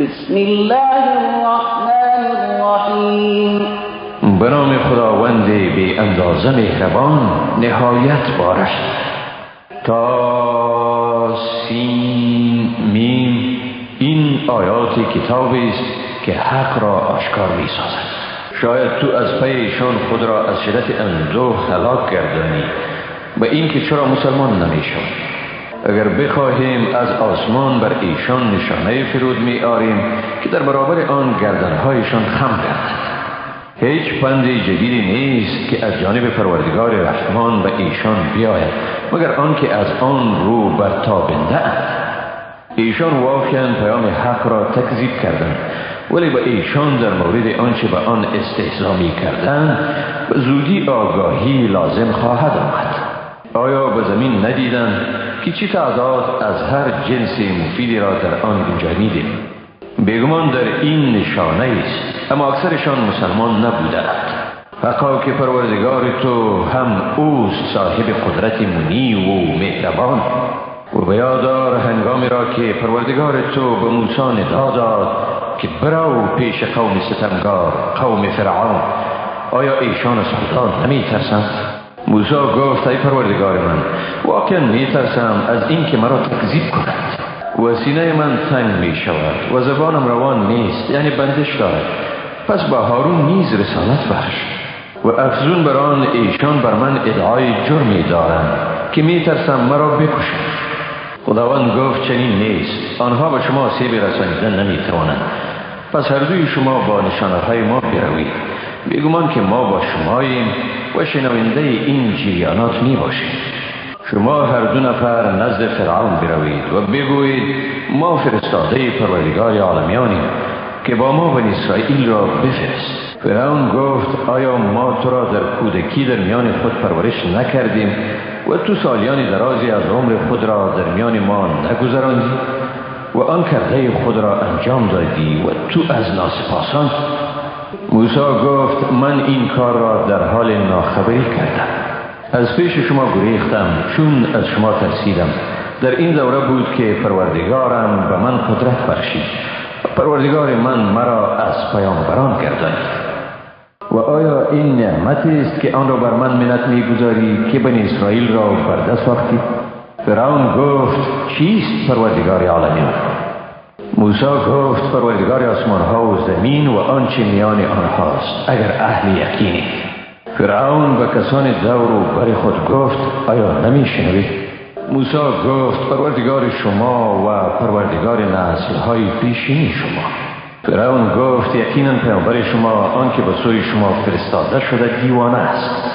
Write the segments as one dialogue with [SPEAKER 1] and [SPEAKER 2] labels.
[SPEAKER 1] بسم الله الرحمن الرحیم
[SPEAKER 2] به نام خداوند بی اندازه مهربان نهایت بارش. تا سین میم این آیات کتابی است که حق را آشکار می سازد شاید تو از پی ایشان خود را از شدت اندوه هلاک گردانی. به این که چرا مسلمان نمی‌شوند اگر بخواهیم از آسمان بر ایشان نشانه فرود می آریم که در برابر آن گردنهایشان خم گردد هیچ پند جدیدی نیست که از جانب پروردگار رحمان به ایشان بیاید مگر آنکه از آن رو بر تابنده اند. ایشان واقعا پیام حق را تکذیب کردند ولی به ایشان در مورد آنچه به آن استهزا می کردند به زودی آگاهی لازم خواهد آمد. آیا به زمین ندیدند؟ که چی تعداد از هر جنس مفیدی را در آن گنجانیده بیگمان در این نشانه است. اما اکثرشان مسلمان نبودند. حقا که پروردگار تو هم اوست صاحب قدرت منی و مهربان. و بیادار هنگامی را که پروردگار تو به موسی ندا داد که برو پیش قوم ستمگار قوم فرعون. آیا ایشان از خدا نمی ترسند؟ موسی گفت ای پروردگار من. واقعا می ترسم از اینکه مرا تکذیب کند. و سینه من تنگ می شود و زبانم روان نیست یعنی بندش دارد. پس با هارون نیز رسالت بخش. و افزون بر آن ایشان بر من ادعای جرمی دارند که می ترسم مرا بکشند. خداوند گفت چنین نیست. آنها به شما سیب رسانیدن نمی توانند پس هر دوی شما با نشانه های ما بروید. بگمان که ما با شماییم و شنونده این جریانات می باشیم. شما هر دو نفر نزد فرعون بروید و بگویید ما فرستاده پروردگار عالمیانیم که با ما بنی اسرائیل را بفرست. فرعون گفت آیا ما تو را در کودکی در میان خود پرورش نکردیم و تو سالیان درازی از عمر خود را در میان ما نگذراندی؟ و آن کرده خود را انجام دادی و تو از ناسپاسان موسی گفت من این کار را در حال ناخبری کردم. از پیش شما گریختم چون از شما ترسیدم. در این دوره بود که پروردگارم به من قدرت بخشید. پروردگار من مرا از پیامبران گردانید و آیا این نعمتی است که آن را بر من منت می‌گذاری که بنی اسرائیل را بر دست وقتی فرعون گفت چیست پروردگار عالمیان موسی گفت پروردگار آسمان ها و زمین و آنچه میان آنهاست. اگر اهل یقینی فرعون به کسان دور و بر خود گفت آیا نمی شنوید موسی گفت پروردگار شما و پروردگار نسل های پیشینی شما. فرعون گفت یقینا پیامبر شما آنکه به سوی شما فرستاده شده دیوانه است.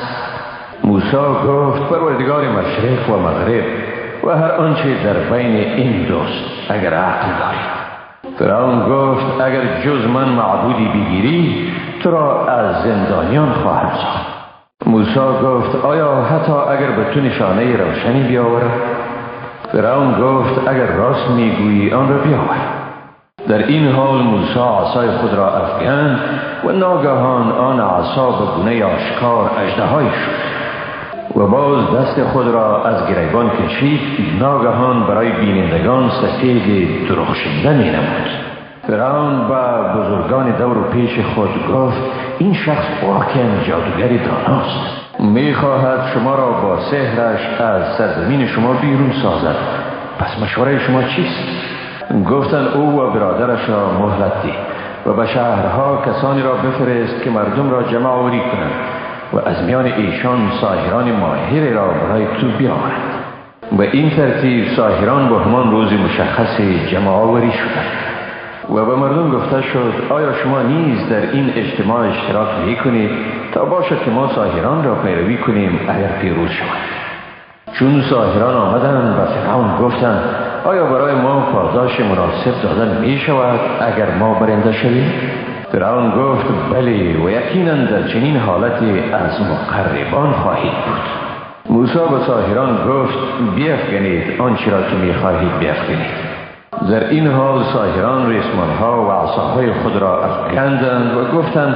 [SPEAKER 2] موسی گفت پروردگار مشرق و مغرب و هر آنچه در بین این دوست اگر عقل دارید. فرعون گفت اگر جز من معبودی بگیری تو را از زندانیان خواهم ساخت. موسی گفت آیا حتی اگر به تو نشانه روشنی بیاورد فرعون گفت اگر راست می‌گویی آن را بیاور. در این حال موسی عصای خود را افکند و ناگهان آن عصا به گونه آشکار اژدهایی شد. و باز دست خود را از گریبان کشید. ناگهان برای بینندگان سفید درخشنده می نمود فرعون با بزرگان دور و پیش خود گفت این شخص واقعا جادوگری داناست. می‌خواهد شما را با سحرش از سرزمین شما بیرون سازد. پس مشوره شما چیست؟ گفتن او و برادرش را مهلت و به شهرها کسانی را بفرست که مردم را جمع آوری کنند. و از میان ایشان ساهران ماهر را برای تو بیاورد به این ترتیب ساهران با همان روز مشخص جمع آوری شدند و به مردم گفته شد آیا شما نیز در این اجتماع اشتراک می کنید تا باشد که ما ساهران را پیروی کنیم اگر پیروز شوند؟ چون ساهران آمدند و فرعون گفتند آیا برای ما پاداش مناسب دادن می شود اگر ما برنده شویم؟ فرعون گفت بله و یقینا در چنین حالتی از مقربان خواهید بود. موسی به ساهران گفت بیافکنید آنچه را که می‌خواهید بیافکنید در این حال ساهران ریسمان ها و عصاهای خود را افکندند و گفتند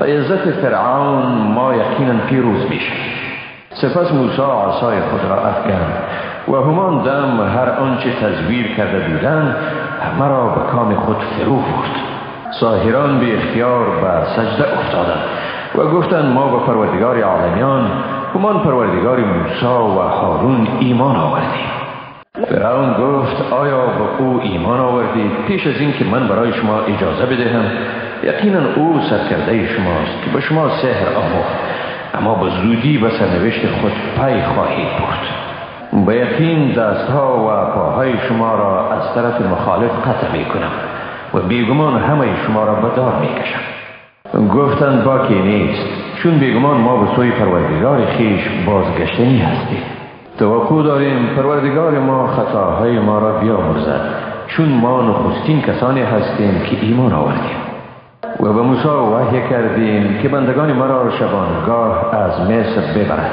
[SPEAKER 2] به عزت فرعون ما یقینا پیروز میشیم. سپس موسی عصای خود را افکند و همان دم هر آنچه تزویر کرده بودند همه را به کام خود فرو ساهران به اختیار به سجده افتادند و گفتند ما به پروردگار عالمیان همان پروردگار موسی و هارون ایمان آوردیم. فرعون گفت آیا به او ایمان آوردید پیش از اینکه من برای شما اجازه بدهم یقینا او سرکرده شماست که به شما سحر آموخت اما به زودی به سرنوشت خود پی خواهید برد. به یقین دستها و پاهای شما را از طرف مخالف قطع می کنم و بیگمان همه شما را به دار می کشم گفتند باکی نیست. چون بیگمان ما به سوی پروردگار خیش بازگشتنی هستیم. توقع داریم پروردگار ما خطاهای ما را بیامرزد. چون ما نخستین کسانی هستیم که ایمان آوردیم. و به موسی وحی کردیم که بندگان ما را شبانگاه از مصر ببرد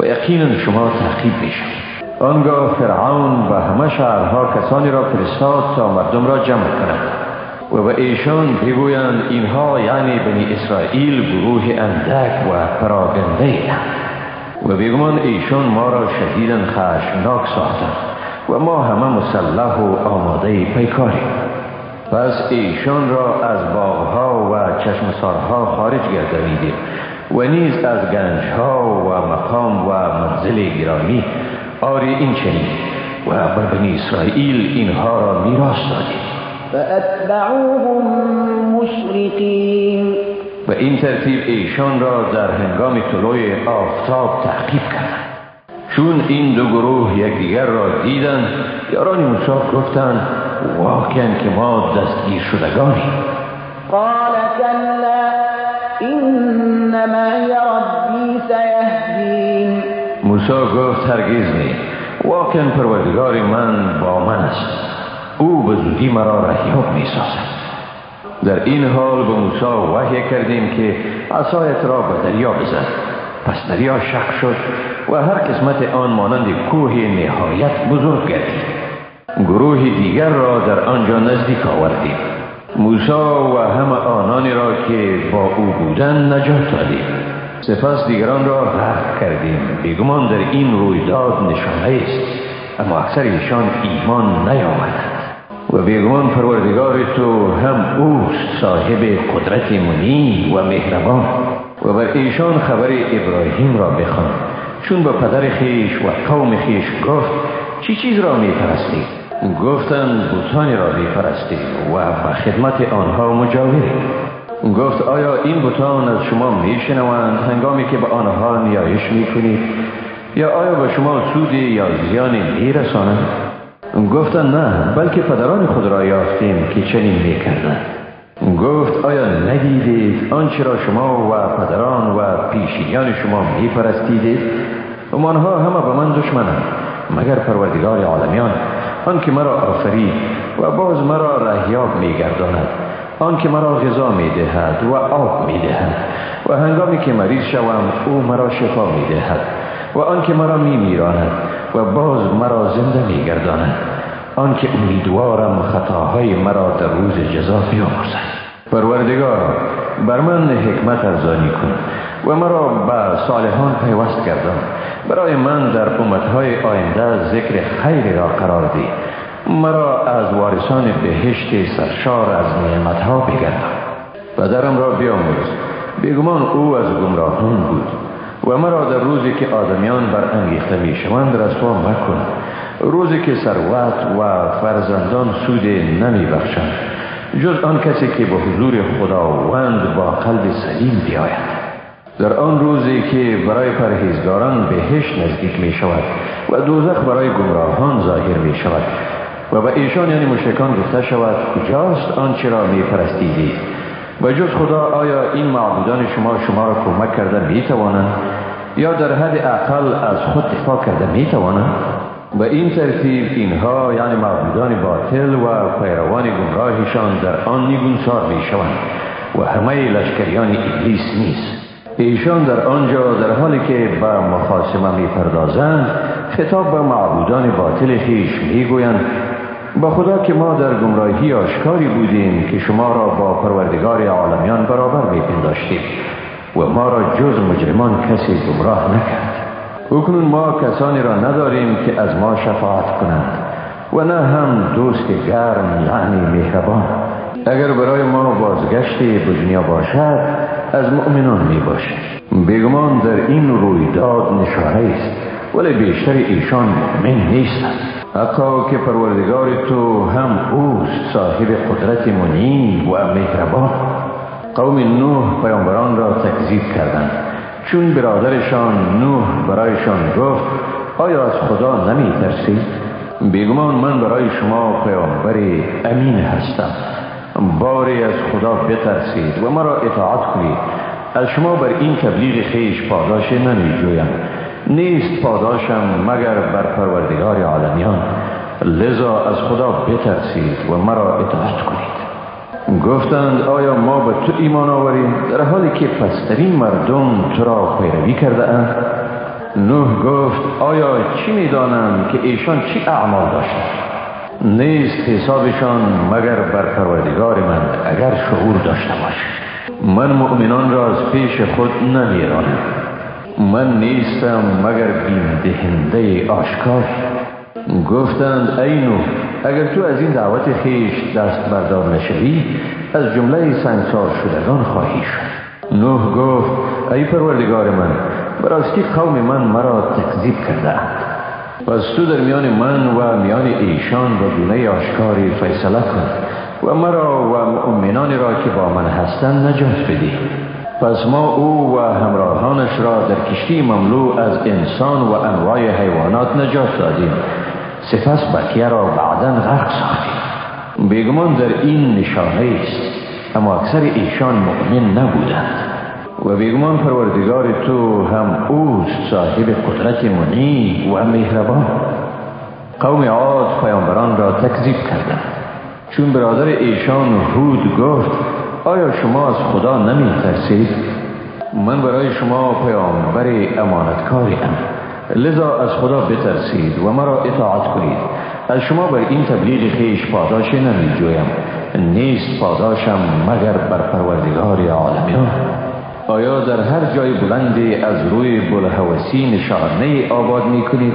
[SPEAKER 2] و یقینا شما تعقیب بشید آنگاه فرعون و همه شهرها کسانی را فرستاد تا مردم را جمع کنند. و به ایشان بگویند اینها یعنی بنی اسرائیل گروه اندک و پراگنده و بیگمان ایشان ما را شدیدا خشمناک ساختند و ما همه مسلح و آماده پیکاریم. پس ایشان را از باغها و چشمسارها خارج گردانیدیم و نیز از گنجها و مقام و منزل گرامی آری این چنین و بر بنی اسرائیل اینها را میراث دادیم
[SPEAKER 1] فأتبعوهم مشرقین.
[SPEAKER 2] و این ترتیب ایشان را در هنگام طلوع آفتاب تعقیب کردند. چون این دو گروه یکدیگر را دیدند یاران موسی گفتند واقعا که ما دستگیر شدگانی
[SPEAKER 1] قال كلا انما ربی سیهدین
[SPEAKER 2] موسی گفت هرگز نی واقعا پروردگار من با من است. او به زودی مرا رهیاب می سازد در این حال به موسی وحی کردیم که عصایت را به دریا بزن. پس دریا شق شد و هر قسمت آن مانند کوه نهایت بزرگ گردید. گروه دیگر را در آنجا نزدیک آوردیم. موسی و همه آنانی را که با او بودند نجات دادیم. سپس دیگران را غرق کردیم. بیگمان در این رویداد نشانه است اما اکثر ایشان ایمان نیاوردند و بیگمان پروردگار تو هم اوست صاحب قدرت منی و مهربان. و بر ایشان خبر ابراهیم را بخوان. چون به پدر خیش و قوم خیش گفت چی چیز را می پرستی؟ گفتند بوتانی را می و به خدمت آنها مجاوری گفت آیا این بوتان از شما می شنوند هنگامی که به آنها نیایش می کنید یا آیا به شما سودی یا زیانی می رسانند گفتن نه بلکه پدران خود را یافتیم که چنین می کردن. گفت آیا ندیدید آنچه را شما و پدران و پیشینیان شما می پرستیدید آنها همه به من دشمنند مگر پروردگار عالمیان آن که مرا آفرید و باز مرا رهیاب می گرداند آن که مرا غذا می دهد و آب می دهد و هنگامی که مریض شوم او مرا شفا می دهد و آن که مرا می میراند و باز مرا زنده می گرداند آن که امیدوارم خطاهای مرا در روز جزا بیامرزد. پروردگار بر من حکمت ارزانی کن و مرا به صالحان پیوست گردان. برای من در امتهای آینده ذکر خیر را قرار دی مرا از وارثان بهشت سرشار از نعمتها بگردان پدرم را بیاموز بیگمان او از گمراهان بود و مرا در روزی که آدمیان بر انگیخته می شوند رسوا مکن. روزی که ثروت و فرزندان سود نمی بخشند جز آن کسی که به حضور خداوند با قلب سلیم بیاید. در آن روزی که برای پرهیزگاران بهشت نزدیک می شود و دوزخ برای گمراهان ظاهر می شود و به ایشان یعنی مشرکان گفته شود کجاست آنچه را می پرستیدید و جز خدا آیا این معبودان شما شما را کمک کرده می توانند یا در حد اقل از خود دفاع کرده می توانند به این ترتیب اینها یعنی معبودان باطل و پیروان گمراهشان در آن نیگونسار می شوند و همه لشکریان ابلیس نیست. ایشان در آنجا در حالی که به مخاسمه می پردازند خطاب به معبودان باطل خیش می گویند با خدا که ما در گمراهی آشکاری بودیم که شما را با پروردگار عالمیان برابر می پنداشتیم و ما را جز مجرمان کسی گمراه نکرد. اکنون ما کسانی را نداریم که از ما شفاعت کنند و نه هم دوست گرم یعنی مهربان. اگر برای ما بازگشتی به دنیا باشد از مؤمنان می باشد بیگمان در این رویداد نشانه است ولی بیشتر ایشان مؤمن نیستند. حقا که پروردگار تو هم اوست صاحب قدرت منی و مهربان. قوم نوح پیامبران را تکذیب کردند. چون برادرشان نوح برایشان گفت آیا از خدا نمی ترسید؟ بیگمان من برای شما پیامبر امین هستم. باری از خدا بترسید و مرا اطاعت کنید. از شما بر این تبلیغ خیش پاداش نمی جویم نیست پاداشم مگر بر پروردگار عالمیان. لذا از خدا بترسید و مرا اطاعت کنید. گفتند آیا ما به تو ایمان آوریم؟ در حالی که پسترین مردم تو را پیروی کرده اند نوح گفت آیا چی می‌دانند که ایشان چی اعمال داشتند؟ نیست حسابشان مگر بر پروردگار من اگر شعور داشته باشه من مؤمنان را از پیش خود نمیرانم. من نیستم مگر بین دهنده آشکار. گفتند ای نوح اگر تو از این دعوت خیش دست بردار نشوی از جمله سنگسار شدگان خواهی شد. نوح گفت ای پروردگار من براستی قوم من مرا تکذیب کرده پس تو در میان من و میان ایشان و دونه آشکاری فیصله کن و مرا و مؤمنانی را که با من هستند نجات بدی. پس ما او و همراهانش را در کشتی مملو از انسان و انواع حیوانات نجات دادیم. سپس بقیه را بعدا غرق ساختیم. بیگمان در این نشانه است اما اکثر ایشان مؤمن نبودند. و بیگمان پروردگار تو هم اوست صاحب قدرت منی و مهربان. قوم عاد پیامبران را تکذیب کردند. چون برادر ایشان هود گفت آیا شما از خدا نمی ترسید؟ من برای شما پیامبر امانتکاری ام. لذا از خدا بترسید و مرا اطاعت کنید. از شما بر این تبلیغ خیش پاداش نمی جویم نیست پاداشم مگر بر پروردگار عالمیان آیا در هر جای بلندی از روی بلحوثی نشانه آباد می کنید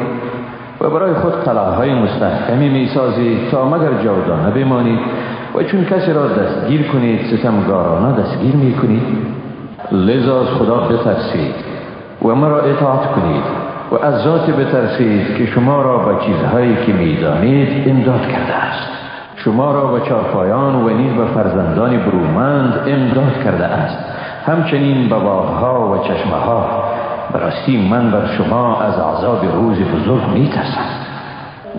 [SPEAKER 2] و برای خود قلعه مستحکمی می سازید تا مگر جاودانه بمانید؟ و چون کسی را دستگیر کنید ستمگارانه دستگیر می کنید لذا از خدا بترسید و مرا اطاعت کنید و از ذات بترسید که شما را به چیزهایی که می‌دانید امداد کرده است. شما را به چارپایان و نیز به فرزندان برومند امداد کرده است. همچنین به باغها و چشمه ها براستی من بر شما از عذاب روز بزرگ می ترسم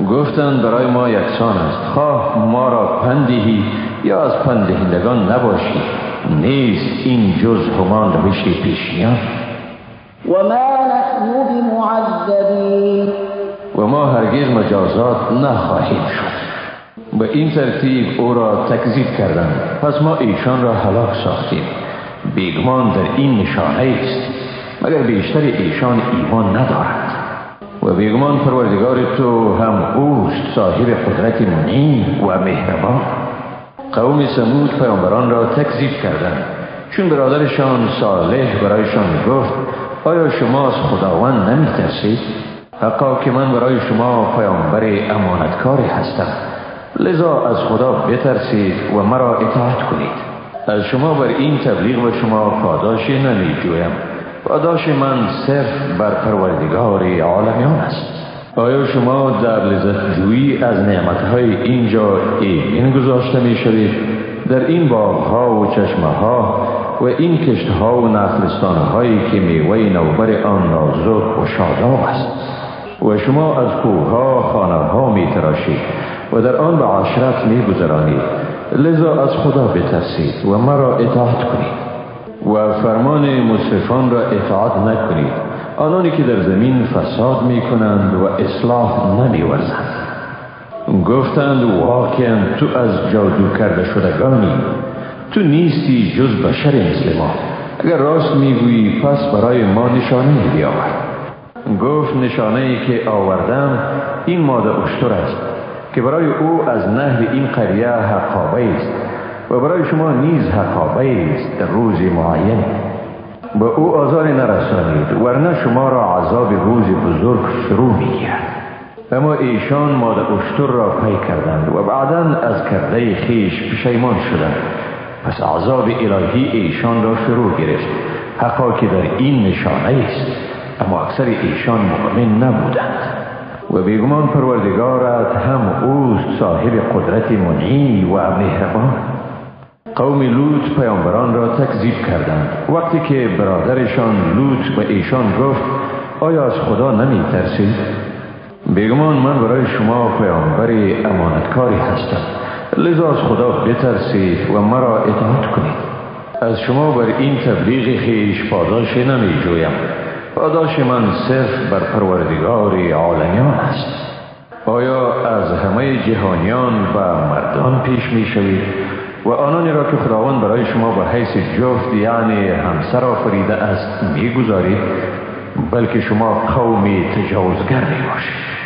[SPEAKER 2] گفتند برای ما یکسان است. خواه ما را پندهی یا از پندهندگان نباشی. نیست این جز همان روش پیشیان
[SPEAKER 1] و ما نحن بمعذبین.
[SPEAKER 2] و ما هرگز مجازات نخواهیم شد. به این ترتیب او را تکذیب کردند پس ما ایشان را هلاک ساختیم. بیگمان در این نشانه است. مگر بیشتر ایشان ایمان ندارد؟ و بیگمان پروردگار تو هم اوست صاحب قدرت منی و مهربان. قوم سمود پیامبران را تکذیب کردند. چون برادرشان صالح برایشان گفت آیا شما از خداوند نمی ترسید؟ حقا که من برای شما پیامبر امانتکاری هستم. لذا از خدا بترسید و مرا اطاعت کنید. از شما بر این تبلیغ و شما پاداش نمی جویم پاداش من صرف بر پروردگار عالمیان است. آیا شما در لذت جویی از نعمتهای اینجا این گذاشته می شوید در این باغها و چشمه ها و این کشتها و نخلستان هایی که میوه نوبر آن نازک و شاداب است. و شما از کوه خانه ها می تراشید و در آن به عشرت می گذرانید لذا از خدا بترسید و مرا اطاعت کنید. و فرمان مصرفان را اطاعت نکنید. آنانی که در زمین فساد می کنند و اصلاح نمی ورزند گفتند واقعا تو از جادو کرده شدگانی. تو نیستی جز بشر مثل ما. اگر راست می‌گویی پس برای ما نشانه بیاور. گفت نشانه ای که آوردم این ماده اشتر است که برای او از نهر این قریه حقابه است. و برای شما نیز حقابه است در روز معین. به او آزار نرسانید ورنه شما را عذاب روز بزرگ فرو می‌گیرد. اما ایشان ماده اشتر را پی کردند و بعدا از کرده خیش پشیمان شدند. پس عذاب الهی ایشان را شروع گرفت. حقا که در این نشانه است اما اکثر ایشان مؤمن نبودند. و بیگمان پروردگارت هم اوست صاحب قدرت منعی و مهربان. قوم لوط پیامبران را تکذیب کردند. وقتی که برادرشان لوط به ایشان گفت آیا از خدا نمی ترسید؟ بیگمان من برای شما پیامبر امانتکاری هستم. لذا از خدا بترسید و مرا اطاعت کنید. از شما بر این تبلیغ خیش پاداش نمی جویم پاداش من صرف بر پروردگار عالمیان است. آیا از همه جهانیان و مردان پیش می شوید و آنانی را که خداوند برای شما به حیث جفت یعنی همسر آفریده است می گذارید بلکه شما قومی تجاوزگر می باشید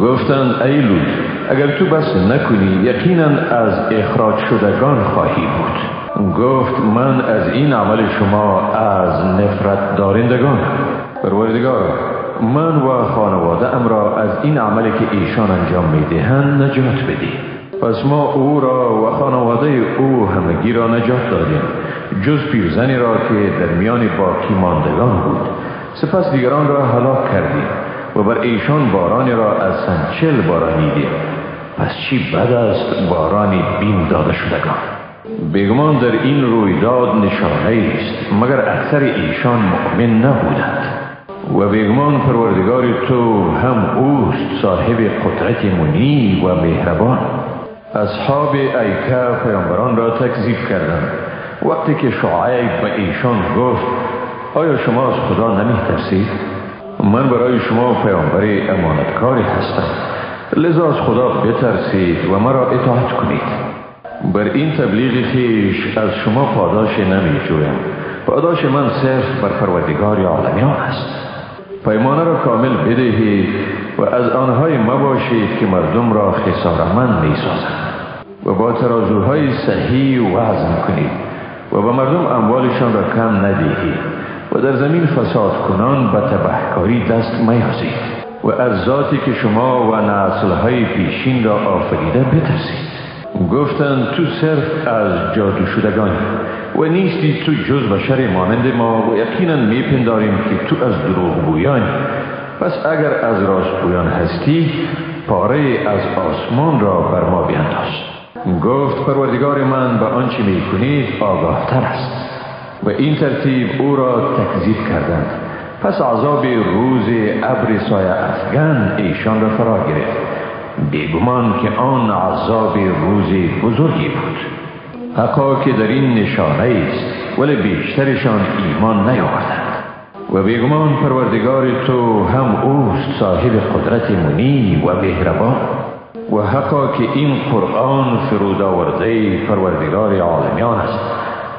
[SPEAKER 2] گفتند ای لوط اگر تو بس نکنی یقینا از اخراج شدگان خواهی بود. گفت من از این عمل شما از نفرت دارندگان. پروردگار من و خانواده ام را از این عملی که ایشان انجام می‌دهند نجات بدی پس ما او را و خانواده او همگی را نجات دادیم جز پیرزنی را که در میان باقی ماندگان بود. سپس دیگران را هلاک کردیم و بر ایشان بارانی را از سنچل بارانیدیم پس چی بد است بارانی بین داده شدگان؟ بگمان در این رویداد نشانه است مگر اکثر ایشان مؤمن نبودند؟ و بگمان پروردگار تو هم اوست صاحب قدرت منی و مهربان. اصحاب ایکه پیامبران را تکذیب کردند. وقتی که شعیب به ایشان گفت آیا شما از خدا نمی ترسید؟ من برای شما پیامبر امانتکاری هستم. لذا از خدا بترسید و مرا اطاعت کنید. بر این تبلیغ خیش از شما پاداش نمی جویم پاداش من صرف بر پروردگار عالمیان است. پیمانه را کامل بدهید و از آنهای مباشید که مردم را خسارمند می سازند و با ترازوهای صحیح وزن کنید و به مردم اموالشان را کم ندهید و در زمین فساد کنان به تبهکاری دست میازید و از ذاتی که شما و نسلهای پیشین را آفریده بترسید. گفتند تو صرف از جادو شدگان و نیستی تو جز بشر مانند ما و یقینا میپنداریم که تو از دروغ بویان پس اگر از راست بویان هستی پاره از آسمان را بر ما بینداز. گفت پروردگار من به آنچه می‌کنید آگاه تر است. و این ترتیب او را تکذیب کردند. پس عذاب روز ابر سایه افغان ایشان را فرا گرفت. بیگمان که آن عذاب روز بزرگی بود. حقا که در این نشانه است ولی بیشترشان ایمان نیاوردند. و بیگمان پروردگار تو هم اوست صاحب قدرت منی و مهربان و حقا که این قرآن فرود آورده پروردگار عالمیان است.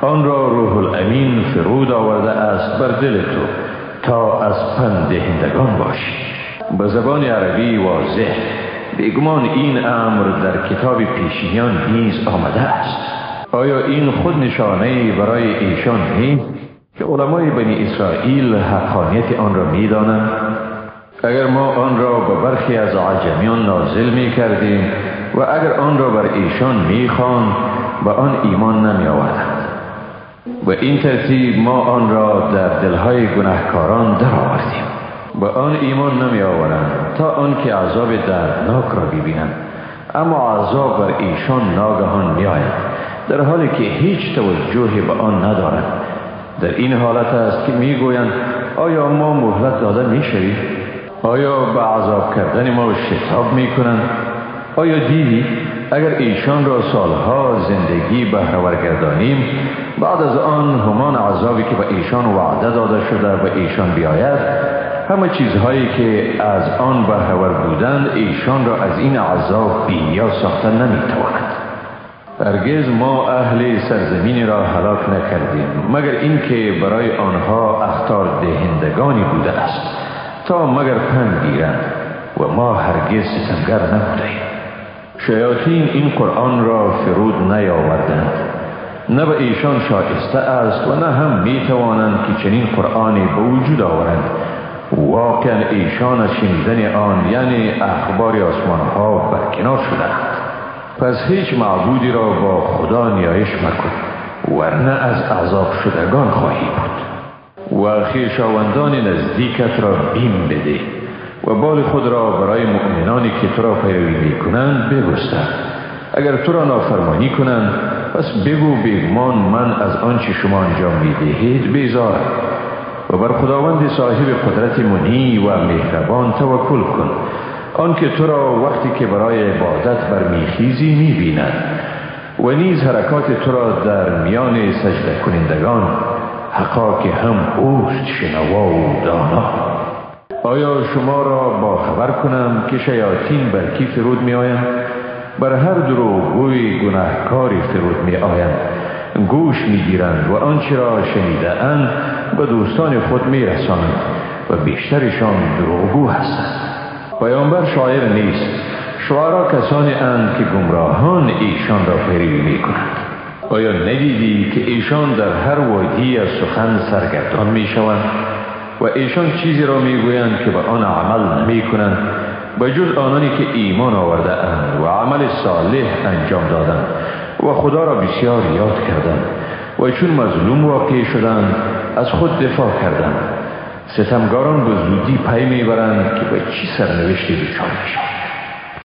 [SPEAKER 2] آن را روح الامین فرود آورده است بر دل تو تا از پند دهندگان باشی. به زبان عربی واضح بگمان این امر در کتاب پیشینیان نیز آمده است. آیا این خود نشانه برای ایشان نیست؟ که علمای بنی اسرائیل حقانیت آن را می‌دانند. اگر ما آن را به برخی از عجمیان نازل می کردیم و اگر آن را بر ایشان می به آن ایمان نمی آوردند و این ترتیب ما آن را در دلهای گناهکاران در آوردیم و آن ایمان نمی آورند تا آنکه عذاب دردناک را ببینند. اما عذاب بر ایشان ناگهان می آید در حالی که هیچ توجهی به آن ندارند. در این حالت است که می گویند آیا ما مهلت داده می شوید؟ آیا به عذاب کردن ما شتاب می کنند؟ آیا دیدی اگر ایشان را سالها زندگی بهرور گردانیم بعد از آن همان عذابی که به ایشان وعده داده شده به ایشان بیاید همه چیزهایی که از آن بهرور بودند ایشان را از این عذاب بینیا ساخته نمی‌تواند هرگز ما اهل سرزمینی را هلاک نکردیم مگر اینکه برای آنها اختار دهندگانی بوده است. تا مگر پند گیرند و ما هرگز ستمگر نبودیم شیاطین این قرآن را فرود نیاوردند. نه به ایشان شایسته است و نه هم می توانند که چنین قرآنی به وجود آورند. واقعا ایشان از شنیدن آن یعنی اخبار آسمان ها برکنار شدند پس هیچ معبودی را با خدا نیایش مکن ورنه از عذاب شدگان خواهی بود. و خیشاوندان نزدیکت را بیم بده و بال خود را برای مؤمنانی که تو را پیروی می کنند بگستر اگر تو را نافرمانی کنند پس بگو بیگمان من از آنچه شما انجام می دهید بیزار. و بر خداوند صاحب قدرت منی و مهربان توکل کن. آنکه تو را وقتی که برای عبادت برمیخیزی می‌بیند و نیز حرکات تو را در میان سجده کنندگان حقا که هم اوست شنوا و دانا. آیا شما را با خبر کنم که شیاطین بر کی فرود می آیند بر هر دروغگوی گناهکاری فرود می آیند گوش می گیرند و آنچه را شنیده اند به دوستان خود می رسانند و بیشترشان دروغگو هستند. پیامبر شاعر نیست. شعرا کسانی اند که گمراهان ایشان را پیروی می کنند آیا ندیدی که ایشان در هر وادی از سخن سرگردان می شوند و ایشان چیزی را می گویند که به آن عمل نمی کنند به جز آنانی که ایمان آورده اند و عمل صالح انجام دادند و خدا را بسیار یاد کردند و چون مظلوم واقع شدند از خود دفاع کردند. ستمگاران به زودی پی می‌برند که به چی سرنوشتی دچار می‌شوند